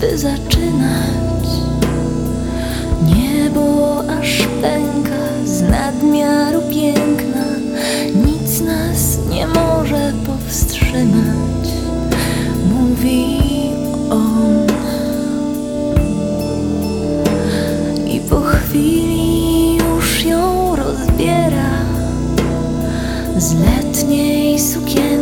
by zaczynać. Niebo aż pęka z nadmiaru piękna, nic nas nie może powstrzymać. Mówi on. I po chwili już ją rozbiera z letniej sukienki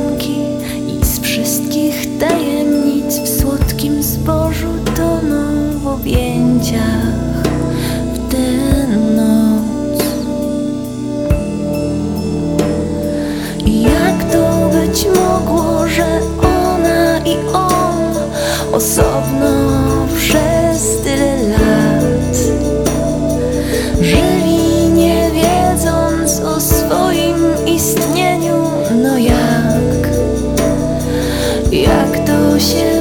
osobno przez tyle lat. Żyli nie wiedząc o swoim istnieniu, no jak, jak to się